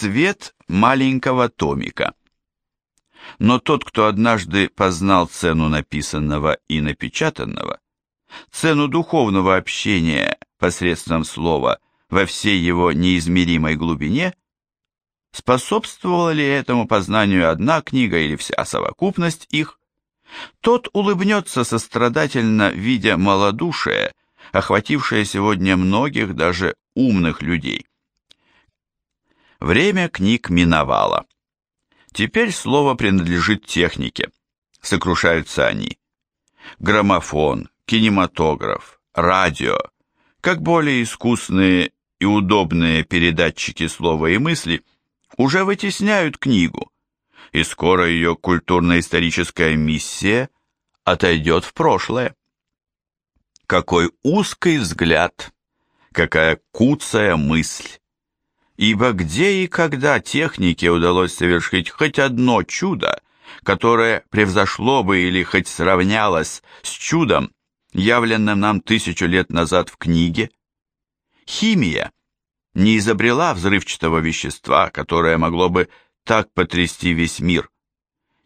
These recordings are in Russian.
Свет маленького томика. Но тот, кто однажды познал цену написанного и напечатанного, цену духовного общения посредством слова во всей его неизмеримой глубине, способствовала ли этому познанию одна книга или вся совокупность их, тот улыбнется сострадательно, видя малодушие, охватившее сегодня многих, даже умных людей. Время книг миновало. Теперь слово принадлежит технике. Сокрушаются они. Граммофон, кинематограф, радио, как более искусные и удобные передатчики слова и мысли, уже вытесняют книгу, и скоро ее культурно-историческая миссия отойдет в прошлое. Какой узкий взгляд, какая куцая мысль! Ибо где и когда технике удалось совершить хоть одно чудо, которое превзошло бы или хоть сравнялось с чудом, явленным нам тысячу лет назад в книге? Химия не изобрела взрывчатого вещества, которое могло бы так потрясти весь мир.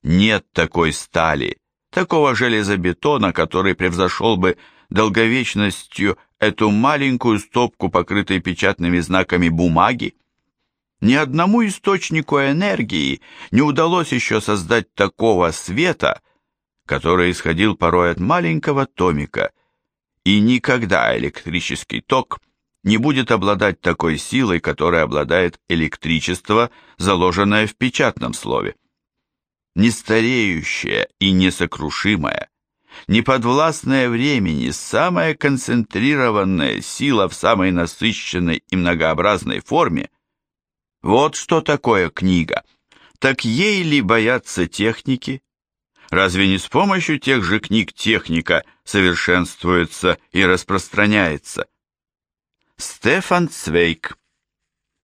Нет такой стали, такого железобетона, который превзошел бы долговечностью эту маленькую стопку, покрытой печатными знаками бумаги. Ни одному источнику энергии не удалось еще создать такого света, который исходил порой от маленького томика, и никогда электрический ток не будет обладать такой силой, которой обладает электричество, заложенное в печатном слове. Нестареющая и несокрушимая, неподвластная времени, самая концентрированная сила в самой насыщенной и многообразной форме вот что такое книга. Так ей ли бояться техники? Разве не с помощью тех же книг техника совершенствуется и распространяется? Стефан Цвейк